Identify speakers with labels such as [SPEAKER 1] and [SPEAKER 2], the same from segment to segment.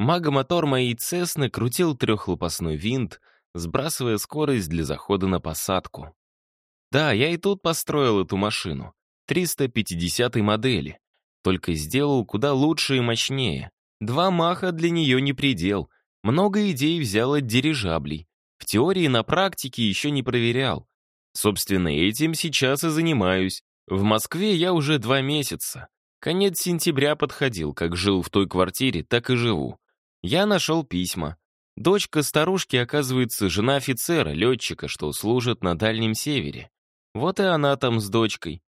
[SPEAKER 1] Магомотор моей Цесны крутил трехлопастной винт, сбрасывая скорость для захода на посадку. Да, я и тут построил эту машину. 350 модели. Только сделал куда лучше и мощнее. Два маха для нее не предел. Много идей взял от дирижаблей. В теории на практике еще не проверял. Собственно, этим сейчас и занимаюсь. В Москве я уже два месяца. Конец сентября подходил, как жил в той квартире, так и живу. Я нашел письма. Дочка старушки, оказывается, жена офицера, летчика, что служит на Дальнем Севере. Вот и она там с дочкой.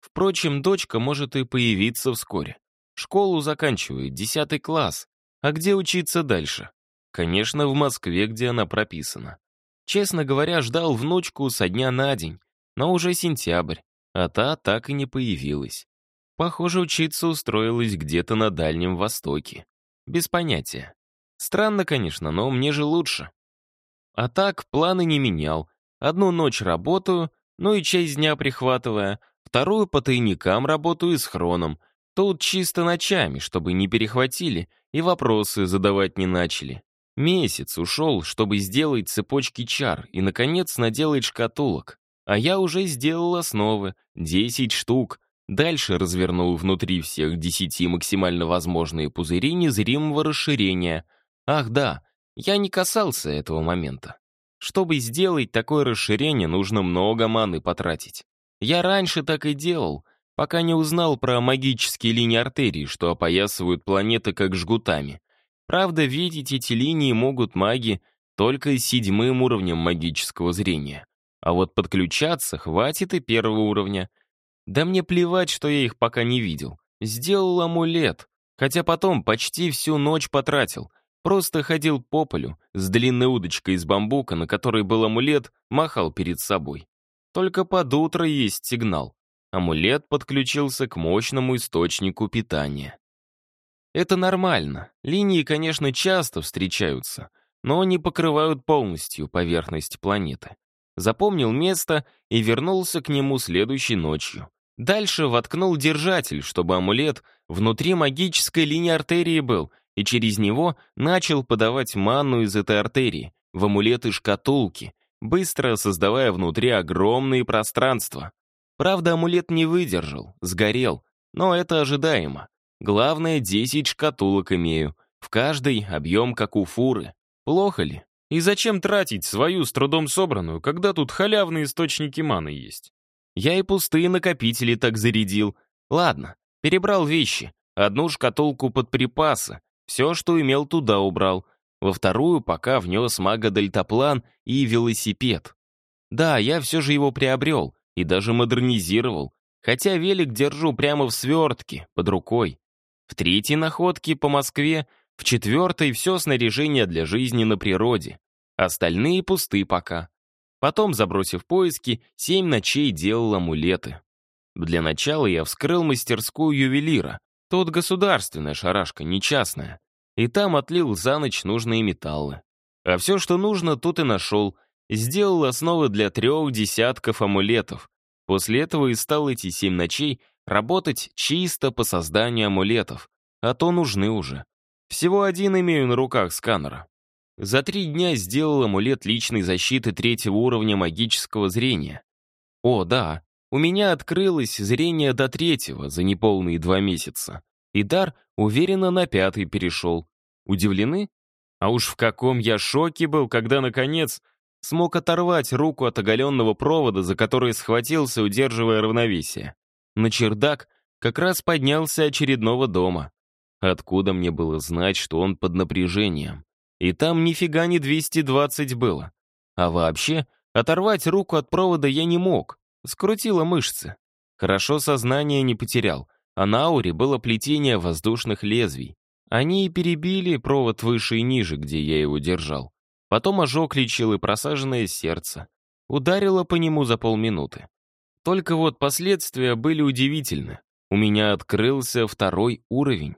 [SPEAKER 1] Впрочем, дочка может и появиться вскоре. Школу заканчивает, десятый класс. А где учиться дальше? Конечно, в Москве, где она прописана. Честно говоря, ждал внучку со дня на день, но уже сентябрь, а та так и не появилась. Похоже, учиться устроилась где-то на Дальнем Востоке. Без понятия. Странно, конечно, но мне же лучше. А так, планы не менял. Одну ночь работаю, ну и часть дня прихватывая, вторую по тайникам работаю с хроном. Тут чисто ночами, чтобы не перехватили и вопросы задавать не начали. Месяц ушел, чтобы сделать цепочки чар и, наконец, наделать шкатулок. А я уже сделал основы, 10 штук. Дальше развернул внутри всех 10 максимально возможные пузыри незримого расширения — Ах да, я не касался этого момента. Чтобы сделать такое расширение, нужно много маны потратить. Я раньше так и делал, пока не узнал про магические линии артерий, что опоясывают планеты как жгутами. Правда, видеть эти линии могут маги только с седьмым уровнем магического зрения. А вот подключаться хватит и первого уровня. Да мне плевать, что я их пока не видел. Сделал амулет, хотя потом почти всю ночь потратил, Просто ходил по полю с длинной удочкой из бамбука, на которой был амулет, махал перед собой. Только под утро есть сигнал. Амулет подключился к мощному источнику питания. Это нормально. Линии, конечно, часто встречаются, но не покрывают полностью поверхность планеты. Запомнил место и вернулся к нему следующей ночью. Дальше воткнул держатель, чтобы амулет внутри магической линии артерии был, и через него начал подавать манну из этой артерии в амулеты-шкатулки, быстро создавая внутри огромные пространства. Правда, амулет не выдержал, сгорел, но это ожидаемо. Главное, 10 шкатулок имею, в каждой объем как у фуры. Плохо ли? И зачем тратить свою с трудом собранную, когда тут халявные источники маны есть? Я и пустые накопители так зарядил. Ладно, перебрал вещи. Одну шкатулку под припасы, все, что имел, туда убрал. Во вторую пока внес мага-дельтаплан и велосипед. Да, я все же его приобрел и даже модернизировал, хотя велик держу прямо в свертке, под рукой. В третьей находке по Москве, в четвертой все снаряжение для жизни на природе. Остальные пусты пока. Потом, забросив поиски, семь ночей делал амулеты. Для начала я вскрыл мастерскую ювелира, Тут государственная шарашка, не частная. И там отлил за ночь нужные металлы. А все, что нужно, тут и нашел. Сделал основы для трех десятков амулетов. После этого и стал эти семь ночей работать чисто по созданию амулетов. А то нужны уже. Всего один имею на руках сканера. За три дня сделал амулет личной защиты третьего уровня магического зрения. О, да, у меня открылось зрение до третьего за неполные два месяца. И дар уверенно на пятый перешел. Удивлены? А уж в каком я шоке был, когда, наконец, смог оторвать руку от оголенного провода, за который схватился, удерживая равновесие. На чердак как раз поднялся очередного дома. Откуда мне было знать, что он под напряжением? И там нифига не 220 было. А вообще, оторвать руку от провода я не мог. Скрутило мышцы. Хорошо сознание не потерял, а на ауре было плетение воздушных лезвий. Они и перебили провод выше и ниже, где я его держал. Потом ожог лечил и просаженное сердце. Ударило по нему за полминуты. Только вот последствия были удивительны. У меня открылся второй уровень.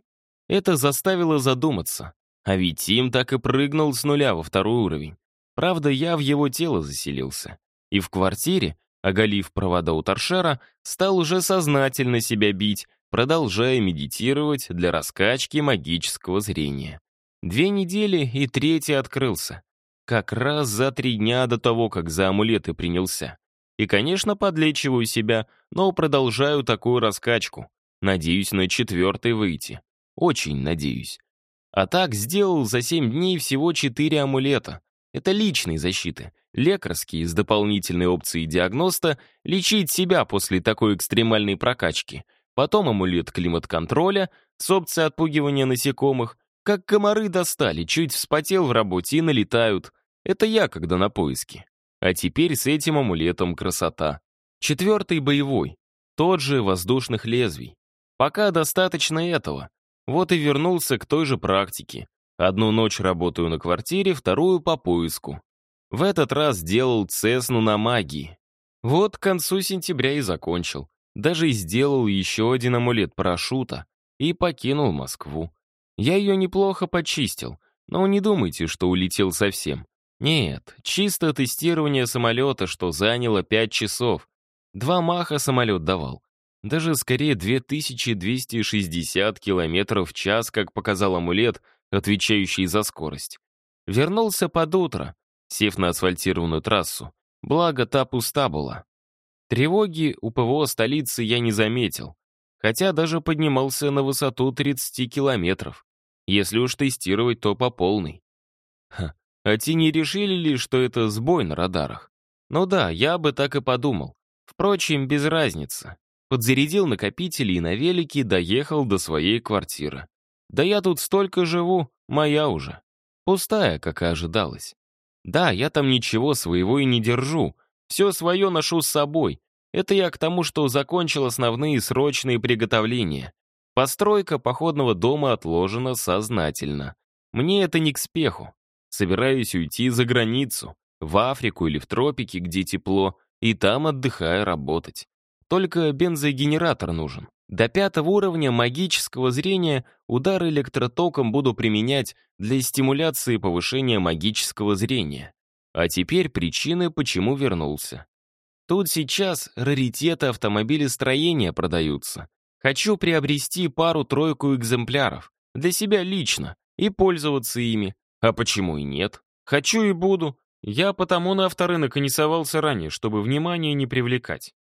[SPEAKER 1] Это заставило задуматься. А ведь Тим так и прыгнул с нуля во второй уровень. Правда, я в его тело заселился. И в квартире оголив провода у торшера, стал уже сознательно себя бить, продолжая медитировать для раскачки магического зрения. Две недели, и третий открылся. Как раз за три дня до того, как за амулеты принялся. И, конечно, подлечиваю себя, но продолжаю такую раскачку. Надеюсь на четвертый выйти. Очень надеюсь. А так сделал за семь дней всего четыре амулета. Это личной защиты. Лекарские, с дополнительной опцией диагноста, лечить себя после такой экстремальной прокачки. Потом амулет климат-контроля с опцией отпугивания насекомых. Как комары достали, чуть вспотел в работе и налетают. Это я, когда на поиске. А теперь с этим амулетом красота. Четвертый боевой. Тот же воздушных лезвий. Пока достаточно этого. Вот и вернулся к той же практике. Одну ночь работаю на квартире, вторую по поиску. В этот раз делал цесну на магии. Вот к концу сентября и закончил. Даже сделал еще один амулет парашюта и покинул Москву. Я ее неплохо почистил, но не думайте, что улетел совсем. Нет, чисто тестирование самолета, что заняло 5 часов. Два маха самолет давал. Даже скорее 2260 км в час, как показал амулет, отвечающий за скорость. Вернулся под утро, сев на асфальтированную трассу. Благо, та пуста была. Тревоги у ПВО столицы я не заметил, хотя даже поднимался на высоту 30 километров. Если уж тестировать, то по полной. Ха, а те не решили ли, что это сбой на радарах? Ну да, я бы так и подумал. Впрочем, без разницы. Подзарядил накопители и на велике доехал до своей квартиры. Да я тут столько живу, моя уже. Пустая, как и ожидалось. Да, я там ничего своего и не держу. Все свое ношу с собой. Это я к тому, что закончил основные срочные приготовления. Постройка походного дома отложена сознательно. Мне это не к спеху. Собираюсь уйти за границу, в Африку или в тропики, где тепло, и там, отдыхая, работать. Только бензогенератор нужен. До пятого уровня магического зрения удар электротоком буду применять для стимуляции повышения магического зрения. А теперь причины, почему вернулся. Тут сейчас раритеты автомобилестроения продаются. Хочу приобрести пару-тройку экземпляров. Для себя лично. И пользоваться ими. А почему и нет? Хочу и буду. Я потому на авторынок и не совался ранее, чтобы внимание не привлекать.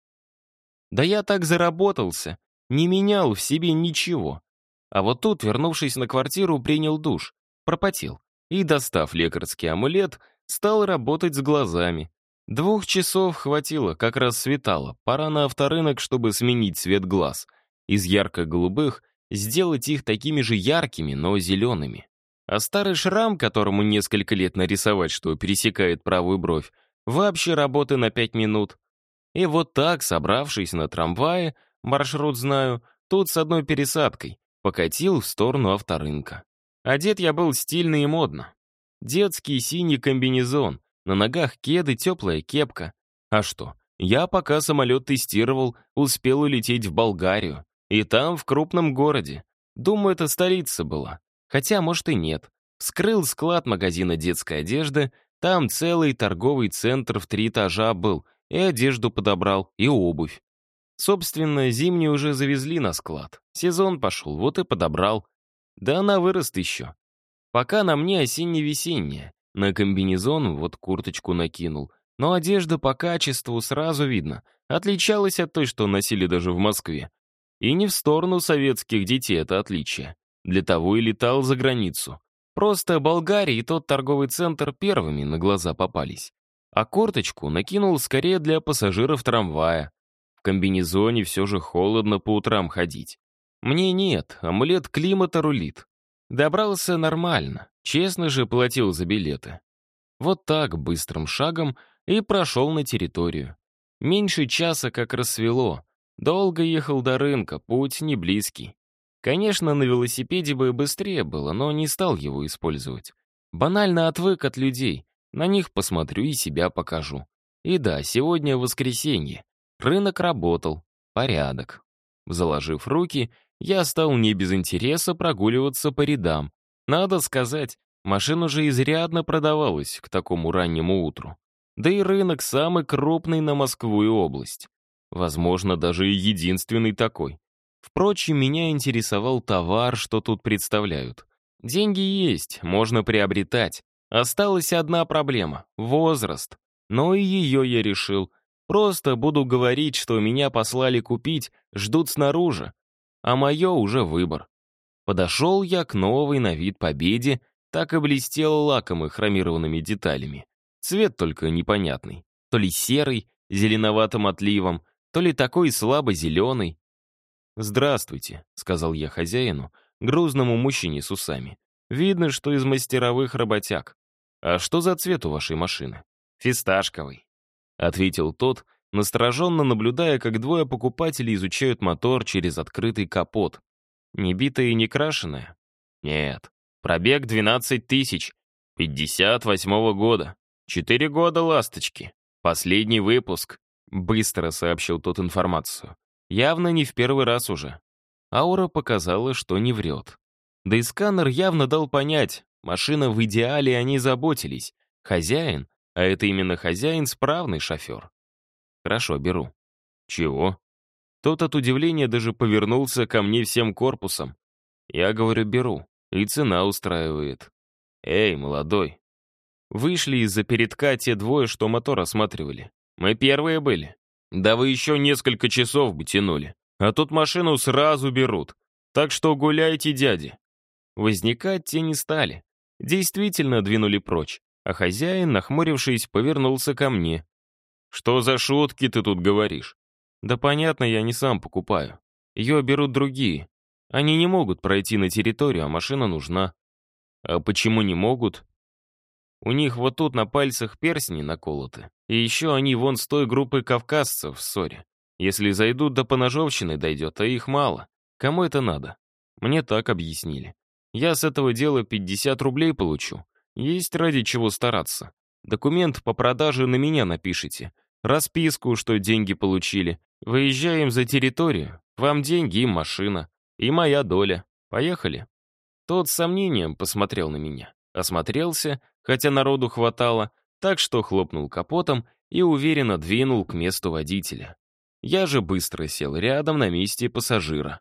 [SPEAKER 1] Да я так заработался, не менял в себе ничего. А вот тут, вернувшись на квартиру, принял душ, пропотел и, достав лекарский амулет, стал работать с глазами. Двух часов хватило, как раз светало, пора на авторынок, чтобы сменить цвет глаз. Из ярко-голубых сделать их такими же яркими, но зелеными. А старый шрам, которому несколько лет нарисовать, что пересекает правую бровь, вообще работы на пять минут. И вот так, собравшись на трамвае, маршрут знаю, тут с одной пересадкой, покатил в сторону авторынка. Одет я был стильно и модно. Детский синий комбинезон, на ногах кеды, теплая кепка. А что, я пока самолет тестировал, успел улететь в Болгарию. И там, в крупном городе. Думаю, это столица была. Хотя, может, и нет. Вскрыл склад магазина детской одежды, там целый торговый центр в три этажа был, и одежду подобрал, и обувь. Собственно, зимнюю уже завезли на склад. Сезон пошел, вот и подобрал. Да она вырос еще. Пока на мне осенне-весенняя. На комбинезон вот курточку накинул. Но одежда по качеству сразу видно. Отличалась от той, что носили даже в Москве. И не в сторону советских детей это отличие. Для того и летал за границу. Просто Болгария и тот торговый центр первыми на глаза попались. А корточку накинул скорее для пассажиров трамвая. В комбинезоне все же холодно по утрам ходить. Мне нет, амулет климата рулит. Добрался нормально, честно же платил за билеты. Вот так, быстрым шагом, и прошел на территорию. Меньше часа как рассвело. Долго ехал до рынка, путь не близкий. Конечно, на велосипеде бы быстрее было, но не стал его использовать. Банально отвык от людей. На них посмотрю и себя покажу. И да, сегодня воскресенье. Рынок работал. Порядок. Заложив руки, я стал не без интереса прогуливаться по рядам. Надо сказать, машина уже изрядно продавалась к такому раннему утру. Да и рынок самый крупный на Москву и область. Возможно, даже и единственный такой. Впрочем, меня интересовал товар, что тут представляют. Деньги есть, можно приобретать. Осталась одна проблема — возраст. Но и ее я решил. Просто буду говорить, что меня послали купить, ждут снаружи. А мое уже выбор. Подошел я к новой на вид победе, так и блестел лаком и хромированными деталями. Цвет только непонятный. То ли серый, зеленоватым отливом, то ли такой слабо-зеленый. «Здравствуйте», — сказал я хозяину, грузному мужчине с усами. «Видно, что из мастеровых работяг. А что за цвет у вашей машины?» «Фисташковый», — ответил тот, настороженно наблюдая, как двое покупателей изучают мотор через открытый капот. «Не битая и не крашеная?» «Нет. Пробег 12 тысяч. 58-го года. Четыре года ласточки. Последний выпуск», — быстро сообщил тот информацию. Явно не в первый раз уже. Аура показала, что не врет. Да и сканер явно дал понять, машина в идеале они заботились. Хозяин, а это именно хозяин, справный шофер. Хорошо, беру. Чего? Тот от удивления даже повернулся ко мне всем корпусом. Я говорю, беру. И цена устраивает. Эй, молодой. Вышли из-за передка те двое, что мотор осматривали. Мы первые были. Да вы еще несколько часов бы тянули. А тут машину сразу берут. Так что гуляйте, дяди. Возникать те не стали. Действительно двинули прочь, а хозяин, нахмурившись, повернулся ко мне. «Что за шутки ты тут говоришь?» «Да понятно, я не сам покупаю. Ее берут другие. Они не могут пройти на территорию, а машина нужна». «А почему не могут?» «У них вот тут на пальцах перстни наколоты. И еще они вон с той группой кавказцев в ссоре. Если зайдут до поножовщины дойдет, а их мало. Кому это надо? Мне так объяснили. Я с этого дела 50 рублей получу. Есть ради чего стараться. Документ по продаже на меня напишите. Расписку, что деньги получили. Выезжаем за территорию. Вам деньги и машина. И моя доля. Поехали. Тот с сомнением посмотрел на меня. Осмотрелся, хотя народу хватало, так что хлопнул капотом и уверенно двинул к месту водителя. Я же быстро сел рядом на месте пассажира.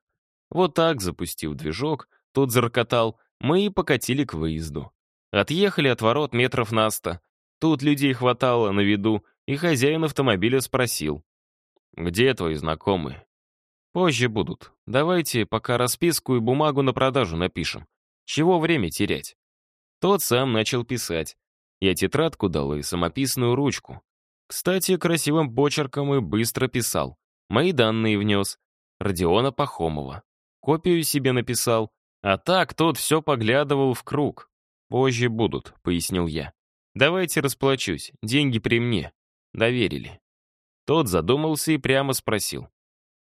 [SPEAKER 1] Вот так, запустив движок, тот зарокотал, мы и покатили к выезду. Отъехали от ворот метров на сто. Тут людей хватало на виду, и хозяин автомобиля спросил. «Где твои знакомые?» «Позже будут. Давайте пока расписку и бумагу на продажу напишем. Чего время терять?» Тот сам начал писать. Я тетрадку дал и самописную ручку. Кстати, красивым почерком и быстро писал. Мои данные внес. Родиона Пахомова. Копию себе написал. А так тот все поглядывал в круг. «Позже будут», — пояснил я. «Давайте расплачусь, деньги при мне». Доверили. Тот задумался и прямо спросил.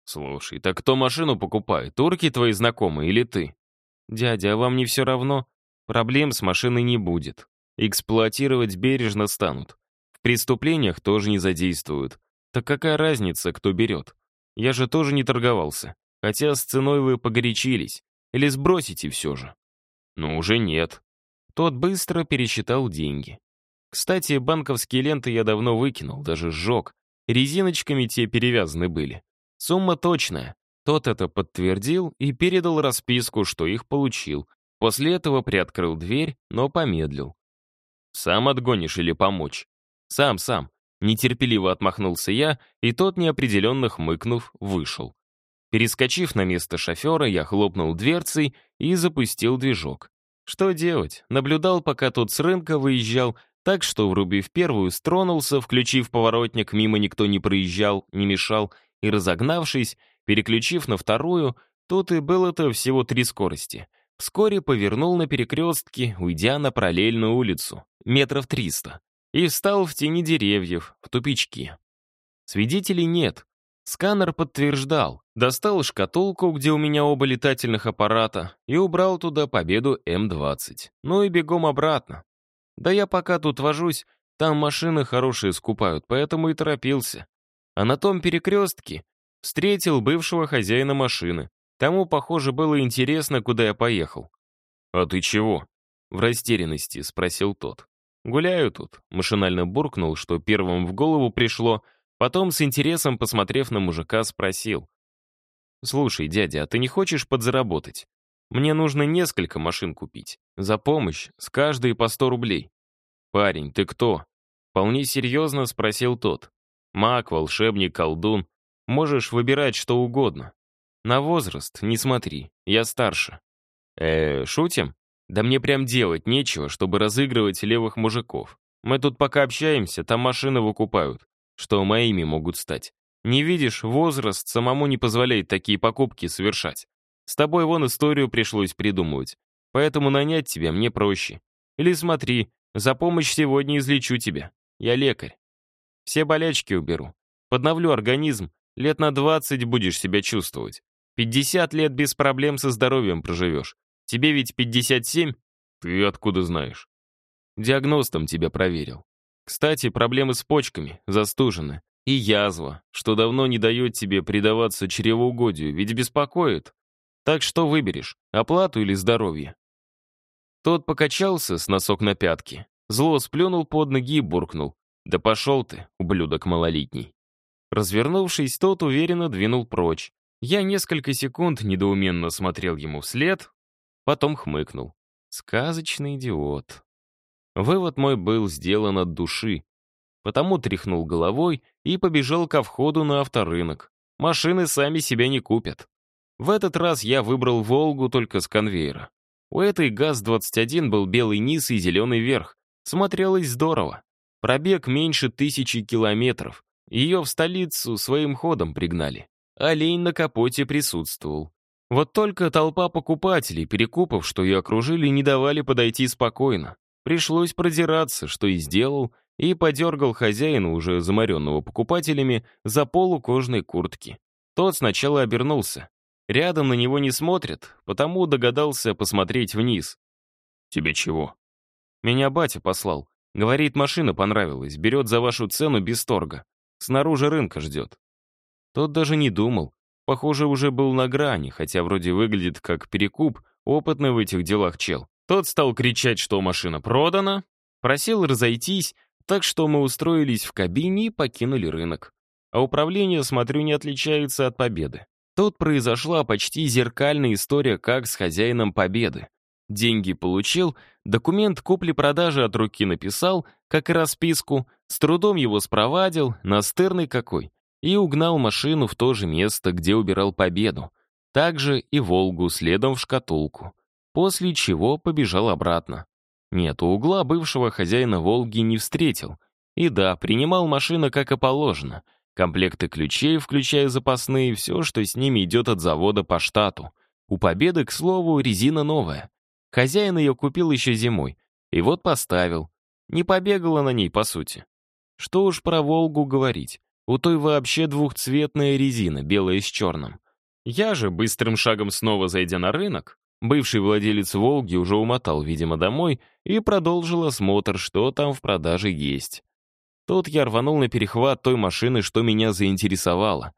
[SPEAKER 1] «Слушай, так кто машину покупает, турки твои знакомые или ты?» «Дядя, а вам не все равно? Проблем с машиной не будет. Эксплуатировать бережно станут. В преступлениях тоже не задействуют. Так какая разница, кто берет? Я же тоже не торговался. Хотя с ценой вы погорячились. Или сбросите все же? Ну, уже нет. Тот быстро пересчитал деньги. Кстати, банковские ленты я давно выкинул, даже сжег. Резиночками те перевязаны были. Сумма точная. Тот это подтвердил и передал расписку, что их получил. После этого приоткрыл дверь, но помедлил. «Сам отгонишь или помочь?» «Сам, сам». Нетерпеливо отмахнулся я, и тот, неопределенно хмыкнув, вышел. Перескочив на место шофера, я хлопнул дверцей и запустил движок. Что делать? Наблюдал, пока тот с рынка выезжал, так что, врубив первую, стронулся, включив поворотник, мимо никто не проезжал, не мешал, и, разогнавшись, переключив на вторую, тут и было-то всего три скорости — Вскоре повернул на перекрестке, уйдя на параллельную улицу, метров триста, и встал в тени деревьев, в тупичке. Свидетелей нет. Сканер подтверждал, достал шкатулку, где у меня оба летательных аппарата, и убрал туда победу М-20. Ну и бегом обратно. Да я пока тут вожусь, там машины хорошие скупают, поэтому и торопился. А на том перекрестке встретил бывшего хозяина машины. Тому, похоже, было интересно, куда я поехал. «А ты чего?» — в растерянности спросил тот. «Гуляю тут», — машинально буркнул, что первым в голову пришло, потом с интересом, посмотрев на мужика, спросил. «Слушай, дядя, а ты не хочешь подзаработать? Мне нужно несколько машин купить. За помощь, с каждой по 100 рублей. «Парень, ты кто?» Вполне серьезно спросил тот. «Маг, волшебник, колдун. Можешь выбирать что угодно. На возраст не смотри, я старше». «Э, шутим? Да мне прям делать нечего, чтобы разыгрывать левых мужиков. Мы тут пока общаемся, там машины выкупают, что моими могут стать. Не видишь, возраст самому не позволяет такие покупки совершать. С тобой вон историю пришлось придумывать. Поэтому нанять тебя мне проще. Или смотри, за помощь сегодня излечу тебя. Я лекарь. Все болячки уберу. Подновлю организм, лет на 20 будешь себя чувствовать. 50 лет без проблем со здоровьем проживешь. Тебе ведь 57? Ты откуда знаешь? Диагностом тебя проверил. Кстати, проблемы с почками, застужены. И язва, что давно не дает тебе предаваться чревоугодию, ведь беспокоит. Так что выберешь, оплату или здоровье? Тот покачался с носок на пятки, зло сплюнул под ноги и буркнул. «Да пошел ты, ублюдок малолетний». Развернувшись, тот уверенно двинул прочь. Я несколько секунд недоуменно смотрел ему вслед, потом хмыкнул. Сказочный идиот. Вывод мой был сделан от души. Потому тряхнул головой и побежал ко входу на авторынок. Машины сами себя не купят. В этот раз я выбрал «Волгу» только с конвейера. У этой ГАЗ-21 был белый низ и зеленый верх. Смотрелось здорово. Пробег меньше тысячи километров. Ее в столицу своим ходом пригнали. Олень на капоте присутствовал. Вот только толпа покупателей, перекупов, что ее окружили, не давали подойти спокойно. Пришлось продираться, что и сделал, и подергал хозяина, уже замаренного покупателями, за полу кожной куртки. Тот сначала обернулся. Рядом на него не смотрят, потому догадался посмотреть вниз. «Тебе чего?» «Меня батя послал. Говорит, машина понравилась, берет за вашу цену без торга. Снаружи рынка ждет». Тот даже не думал. Похоже, уже был на грани, хотя вроде выглядит как перекуп, опытный в этих делах чел. Тот стал кричать, что машина продана, просил разойтись, так что мы устроились в кабине и покинули рынок. А управление, смотрю, не отличается от победы. Тут произошла почти зеркальная история, как с хозяином победы. Деньги получил, документ купли-продажи от руки написал, как и расписку, с трудом его спровадил, настырный какой, и угнал машину в то же место, где убирал победу. Также и «Волгу» следом в шкатулку после чего побежал обратно. Нет, у угла бывшего хозяина «Волги» не встретил. И да, принимал машина как и положено. Комплекты ключей, включая запасные, все, что с ними идет от завода по штату. У «Победы», к слову, резина новая. Хозяин ее купил еще зимой. И вот поставил. Не побегала на ней, по сути. Что уж про «Волгу» говорить. У той вообще двухцветная резина, белая с черным. Я же, быстрым шагом снова зайдя на рынок, Бывший владелец «Волги» уже умотал, видимо, домой и продолжил осмотр, что там в продаже есть. Тут я рванул на перехват той машины, что меня заинтересовало.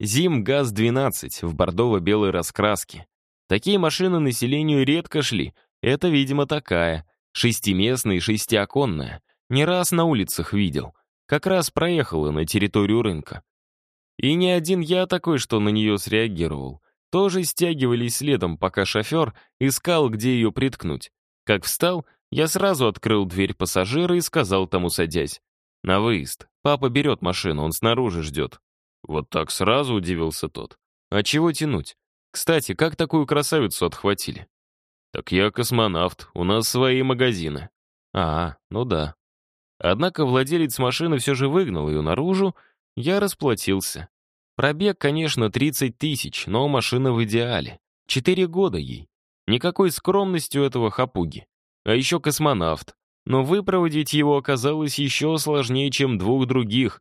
[SPEAKER 1] «Зим ГАЗ-12» в бордово-белой раскраске. Такие машины населению редко шли, это, видимо, такая, шестиместная и шестиоконная. Не раз на улицах видел. Как раз проехала на территорию рынка. И не один я такой, что на нее среагировал тоже стягивались следом, пока шофер искал, где ее приткнуть. Как встал, я сразу открыл дверь пассажира и сказал тому, садясь. «На выезд. Папа берет машину, он снаружи ждет». Вот так сразу удивился тот. «А чего тянуть? Кстати, как такую красавицу отхватили?» «Так я космонавт, у нас свои магазины». «А, ну да». Однако владелец машины все же выгнал ее наружу, я расплатился. Пробег, конечно, 30 тысяч, но машина в идеале. Четыре года ей. Никакой скромности у этого хапуги. А еще космонавт. Но выпроводить его оказалось еще сложнее, чем двух других.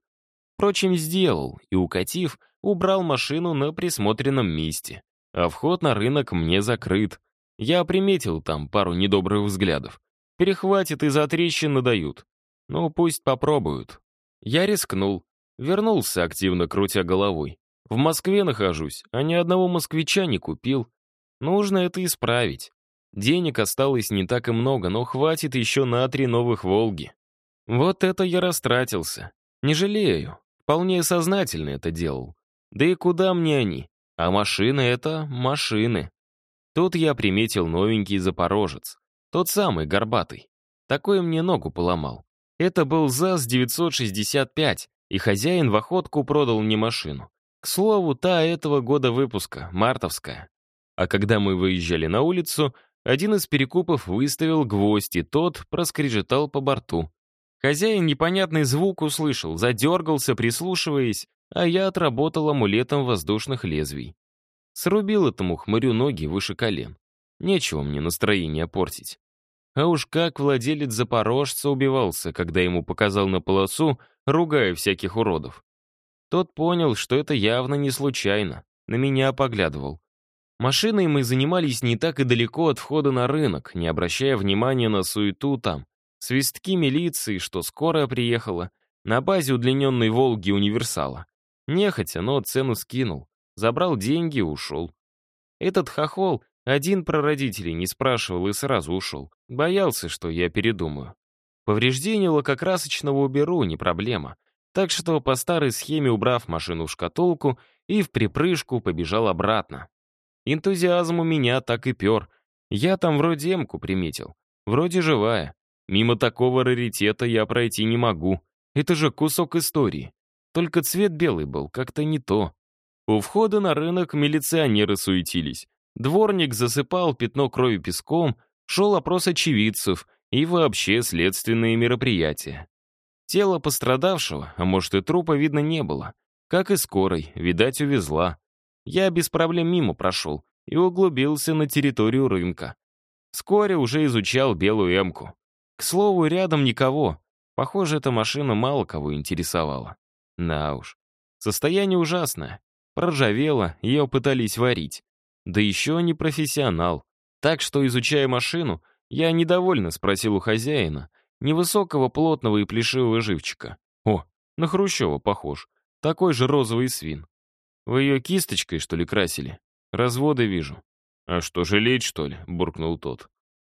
[SPEAKER 1] Впрочем, сделал, и, укатив, убрал машину на присмотренном месте. А вход на рынок мне закрыт. Я приметил там пару недобрых взглядов. Перехватит и за трещины дают. Ну, пусть попробуют. Я рискнул. Вернулся, активно крутя головой. В Москве нахожусь, а ни одного москвича не купил. Нужно это исправить. Денег осталось не так и много, но хватит еще на три новых «Волги». Вот это я растратился. Не жалею. Вполне сознательно это делал. Да и куда мне они? А машины — это машины. Тут я приметил новенький запорожец. Тот самый, горбатый. Такой мне ногу поломал. Это был ЗАЗ-965, и хозяин в охотку продал мне машину. К слову, та этого года выпуска, мартовская. А когда мы выезжали на улицу, один из перекупов выставил гвоздь, и тот проскрежетал по борту. Хозяин непонятный звук услышал, задергался, прислушиваясь, а я отработал амулетом воздушных лезвий. Срубил этому хмырю ноги выше колен. Нечего мне настроение портить. А уж как владелец запорожца убивался, когда ему показал на полосу, ругая всяких уродов. Тот понял, что это явно не случайно, на меня поглядывал. Машиной мы занимались не так и далеко от входа на рынок, не обращая внимания на суету там, свистки милиции, что скорая приехала, на базе удлиненной «Волги» универсала. Нехотя, но цену скинул, забрал деньги и ушел. Этот хохол один про родителей не спрашивал и сразу ушел. Боялся, что я передумаю. Повреждение лакокрасочного уберу, не проблема. Так что по старой схеме, убрав машину в шкатулку, и в припрыжку побежал обратно. Энтузиазм у меня так и пер. Я там вроде эмку приметил. Вроде живая. Мимо такого раритета я пройти не могу. Это же кусок истории. Только цвет белый был, как-то не то. У входа на рынок милиционеры суетились. Дворник засыпал пятно крови песком, шел опрос очевидцев и вообще следственные мероприятия. Тело пострадавшего, а может и трупа, видно, не было. Как и скорой, видать, увезла. Я без проблем мимо прошел и углубился на территорию рынка. Вскоре уже изучал белую эмку. К слову, рядом никого. Похоже, эта машина мало кого интересовала. На уж. Состояние ужасное. Проржавело, ее пытались варить. Да еще не профессионал. Так что, изучая машину, я недовольно спросил у хозяина, невысокого, плотного и плешивого живчика. О, на Хрущева похож. Такой же розовый свин. Вы ее кисточкой, что ли, красили? Разводы вижу. А что, жалеть, что ли? Буркнул тот.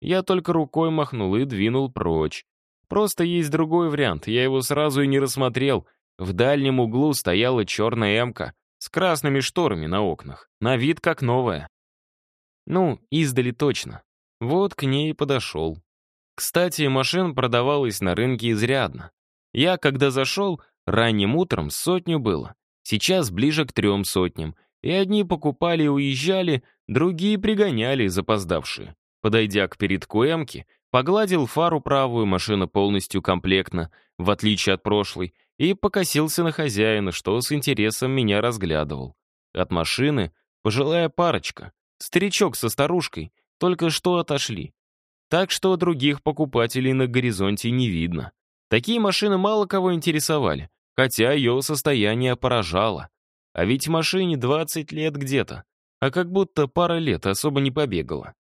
[SPEAKER 1] Я только рукой махнул и двинул прочь. Просто есть другой вариант, я его сразу и не рассмотрел. В дальнем углу стояла черная эмка с красными шторами на окнах, на вид как новая. Ну, издали точно. Вот к ней и подошел. Кстати, машин продавалось на рынке изрядно. Я, когда зашел, ранним утром сотню было. Сейчас ближе к трем сотням. И одни покупали и уезжали, другие пригоняли запоздавшие. Подойдя к передку Эмки, погладил фару правую, машина полностью комплектна, в отличие от прошлой, и покосился на хозяина, что с интересом меня разглядывал. От машины пожилая парочка, старичок со старушкой, только что отошли. Так что других покупателей на горизонте не видно. Такие машины мало кого интересовали, хотя ее состояние поражало. А ведь машине 20 лет где-то, а как будто пара лет особо не побегала.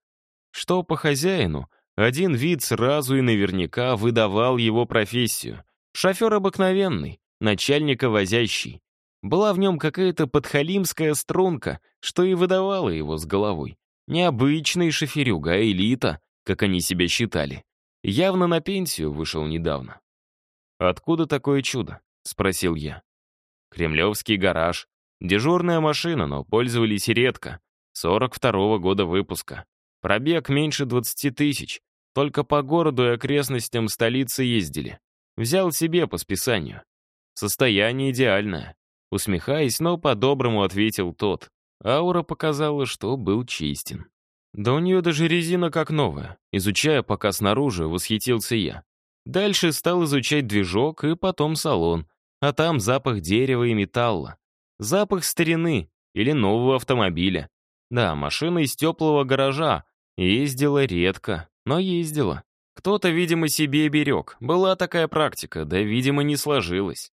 [SPEAKER 1] Что по хозяину, один вид сразу и наверняка выдавал его профессию. Шофер обыкновенный, начальника возящий. Была в нем какая-то подхалимская струнка, что и выдавала его с головой. Необычный шоферюга, а элита, как они себя считали. Явно на пенсию вышел недавно. «Откуда такое чудо?» — спросил я. «Кремлевский гараж. Дежурная машина, но пользовались редко. 42-го года выпуска. Пробег меньше 20 тысяч. Только по городу и окрестностям столицы ездили. Взял себе по списанию. Состояние идеальное. Усмехаясь, но по-доброму ответил тот. Аура показала, что был чистен. Да у нее даже резина как новая. Изучая пока снаружи, восхитился я. Дальше стал изучать движок и потом салон. А там запах дерева и металла. Запах старины или нового автомобиля. Да, машина из теплого гаража, Ездила редко, но ездила. Кто-то, видимо, себе берег. Была такая практика, да, видимо, не сложилось.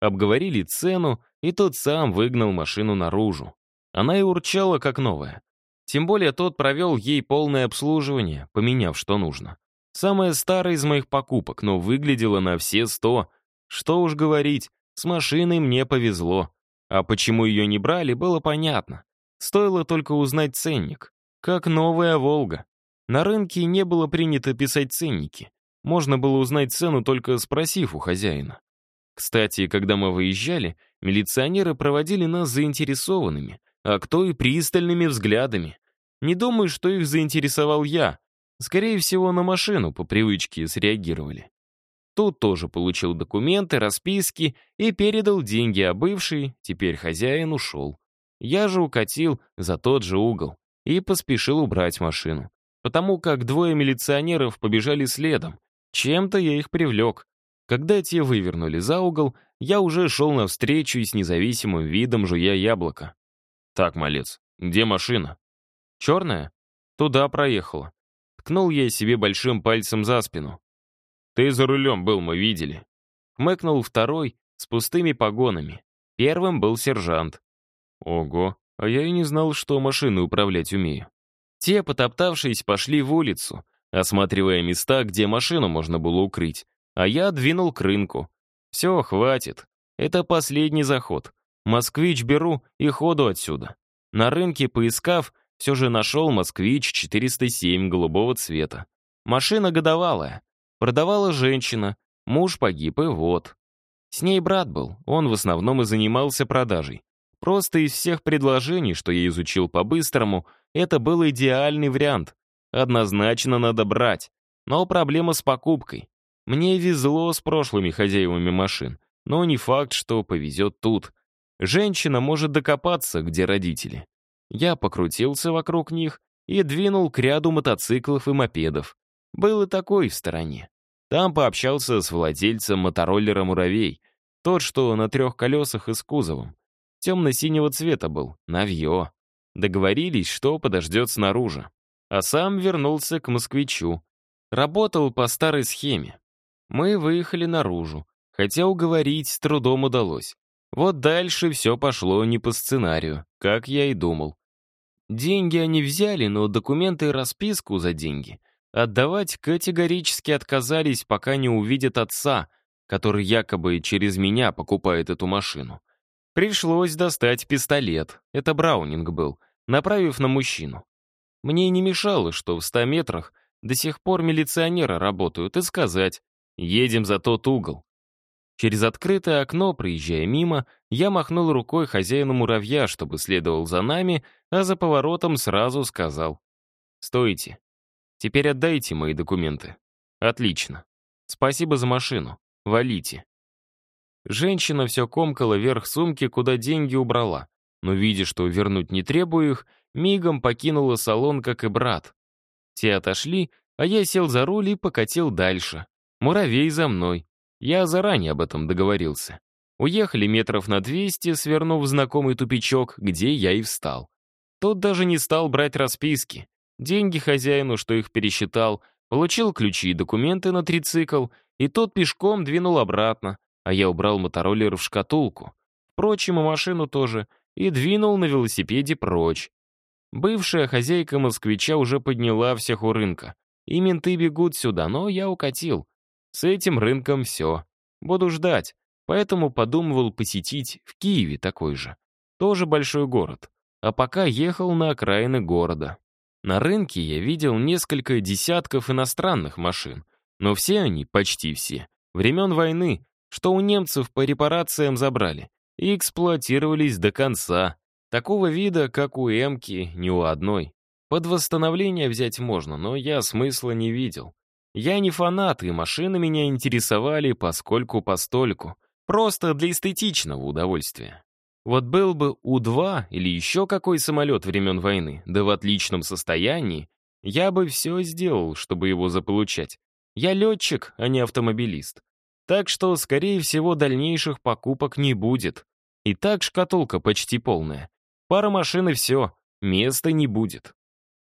[SPEAKER 1] Обговорили цену, и тот сам выгнал машину наружу. Она и урчала, как новая. Тем более тот провел ей полное обслуживание, поменяв, что нужно. Самая старая из моих покупок, но выглядела на все сто. Что уж говорить, с машиной мне повезло. А почему ее не брали, было понятно. Стоило только узнать ценник. Как новая «Волга». На рынке не было принято писать ценники. Можно было узнать цену, только спросив у хозяина. Кстати, когда мы выезжали, милиционеры проводили нас заинтересованными, а кто и пристальными взглядами. Не думаю, что их заинтересовал я. Скорее всего, на машину по привычке среагировали. Тут тоже получил документы, расписки и передал деньги, а бывший, теперь хозяин, ушел. Я же укатил за тот же угол и поспешил убрать машину. Потому как двое милиционеров побежали следом. Чем-то я их привлек. Когда те вывернули за угол, я уже шел навстречу и с независимым видом жуя яблоко. «Так, малец, где машина?» «Черная?» «Туда проехала». Ткнул я себе большим пальцем за спину. «Ты за рулем был, мы видели». Хмыкнул второй, с пустыми погонами. Первым был сержант. Ого, а я и не знал, что машиной управлять умею. Те, потоптавшись, пошли в улицу, осматривая места, где машину можно было укрыть, а я двинул к рынку. Все, хватит. Это последний заход. Москвич беру и ходу отсюда. На рынке, поискав, все же нашел «Москвич» 407 голубого цвета. Машина годовалая. Продавала женщина, муж погиб, и вот. С ней брат был, он в основном и занимался продажей. Просто из всех предложений, что я изучил по-быстрому, это был идеальный вариант. Однозначно надо брать. Но проблема с покупкой. Мне везло с прошлыми хозяевами машин, но не факт, что повезет тут. Женщина может докопаться, где родители. Я покрутился вокруг них и двинул к ряду мотоциклов и мопедов. Был и такой в стороне. Там пообщался с владельцем мотороллера «Муравей», тот, что на трех колесах и с кузовом. Темно-синего цвета был, навье. Договорились, что подождет снаружи. А сам вернулся к москвичу. Работал по старой схеме. Мы выехали наружу, хотя уговорить с трудом удалось. Вот дальше все пошло не по сценарию, как я и думал. Деньги они взяли, но документы и расписку за деньги отдавать категорически отказались, пока не увидят отца, который якобы через меня покупает эту машину. Пришлось достать пистолет, это Браунинг был, направив на мужчину. Мне не мешало, что в ста метрах до сих пор милиционеры работают, и сказать «едем за тот угол». Через открытое окно, проезжая мимо, я махнул рукой хозяину муравья, чтобы следовал за нами, а за поворотом сразу сказал «Стойте, теперь отдайте мои документы». «Отлично. Спасибо за машину. Валите». Женщина все комкала вверх сумки, куда деньги убрала, но, видя, что вернуть не требую их, мигом покинула салон, как и брат. Те отошли, а я сел за руль и покатил дальше. Муравей за мной. Я заранее об этом договорился. Уехали метров на 200, свернув в знакомый тупичок, где я и встал. Тот даже не стал брать расписки. Деньги хозяину, что их пересчитал, получил ключи и документы на трицикл, и тот пешком двинул обратно, а я убрал мотороллер в шкатулку. Впрочем, и машину тоже, и двинул на велосипеде прочь. Бывшая хозяйка москвича уже подняла всех у рынка. И менты бегут сюда, но я укатил. С этим рынком все. Буду ждать. Поэтому подумывал посетить в Киеве такой же. Тоже большой город. А пока ехал на окраины города. На рынке я видел несколько десятков иностранных машин. Но все они, почти все, времен войны, что у немцев по репарациям забрали, и эксплуатировались до конца. Такого вида, как у Эмки, ни у одной. Под восстановление взять можно, но я смысла не видел. Я не фанат, и машины меня интересовали поскольку-постольку. Просто для эстетичного удовольствия. Вот был бы У-2 или еще какой самолет времен войны, да в отличном состоянии, я бы все сделал, чтобы его заполучать. Я летчик, а не автомобилист. Так что, скорее всего, дальнейших покупок не будет. И так шкатулка почти полная. Пара машин и все, места не будет.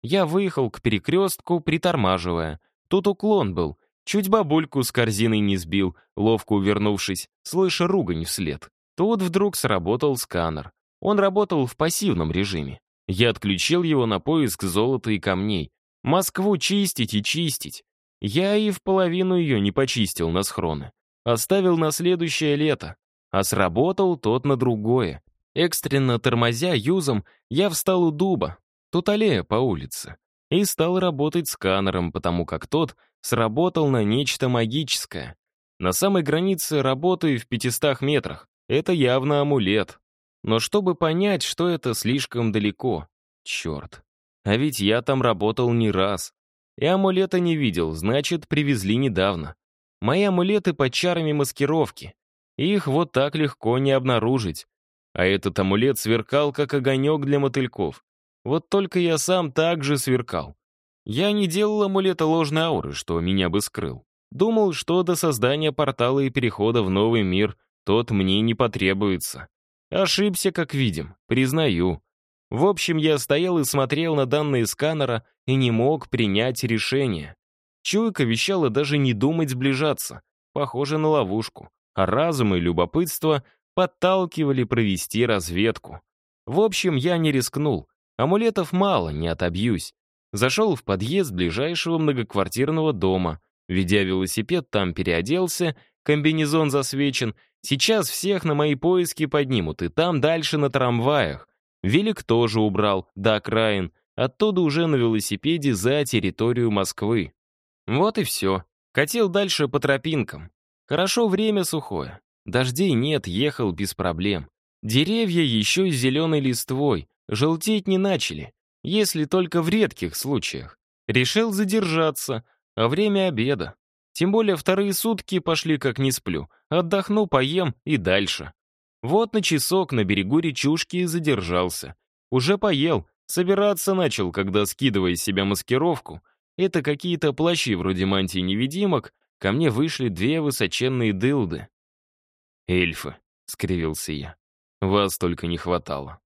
[SPEAKER 1] Я выехал к перекрестку, притормаживая — Тут уклон был. Чуть бабульку с корзиной не сбил, ловко увернувшись, слыша ругань вслед. Тут вдруг сработал сканер. Он работал в пассивном режиме. Я отключил его на поиск золота и камней. Москву чистить и чистить. Я и в половину ее не почистил на схроны. Оставил на следующее лето. А сработал тот на другое. Экстренно тормозя юзом, я встал у дуба. Тут аллея по улице и стал работать сканером, потому как тот сработал на нечто магическое. На самой границе работы в 500 метрах. Это явно амулет. Но чтобы понять, что это слишком далеко. Черт. А ведь я там работал не раз. И амулета не видел, значит, привезли недавно. Мои амулеты под чарами маскировки. Их вот так легко не обнаружить. А этот амулет сверкал, как огонек для мотыльков. Вот только я сам так же сверкал. Я не делал амулета ложной ауры, что меня бы скрыл. Думал, что до создания портала и перехода в новый мир тот мне не потребуется. Ошибся, как видим, признаю. В общем, я стоял и смотрел на данные сканера и не мог принять решение. Чуйка вещала даже не думать сближаться. Похоже на ловушку. А разум и любопытство подталкивали провести разведку. В общем, я не рискнул. Амулетов мало, не отобьюсь. Зашел в подъезд ближайшего многоквартирного дома. Ведя велосипед, там переоделся, комбинезон засвечен. Сейчас всех на мои поиски поднимут, и там дальше на трамваях. Велик тоже убрал, до окраин. Оттуда уже на велосипеде за территорию Москвы. Вот и все. Катил дальше по тропинкам. Хорошо время сухое. Дождей нет, ехал без проблем. Деревья еще с зеленой листвой, желтеть не начали, если только в редких случаях. Решил задержаться, а время обеда. Тем более вторые сутки пошли как не сплю. Отдохну, поем и дальше. Вот на часок на берегу речушки и задержался. Уже поел, собираться начал, когда, скидывая из себя маскировку, это какие-то плащи вроде мантии невидимок, ко мне вышли две высоченные дылды. «Эльфы», — скривился я, — «вас только не хватало».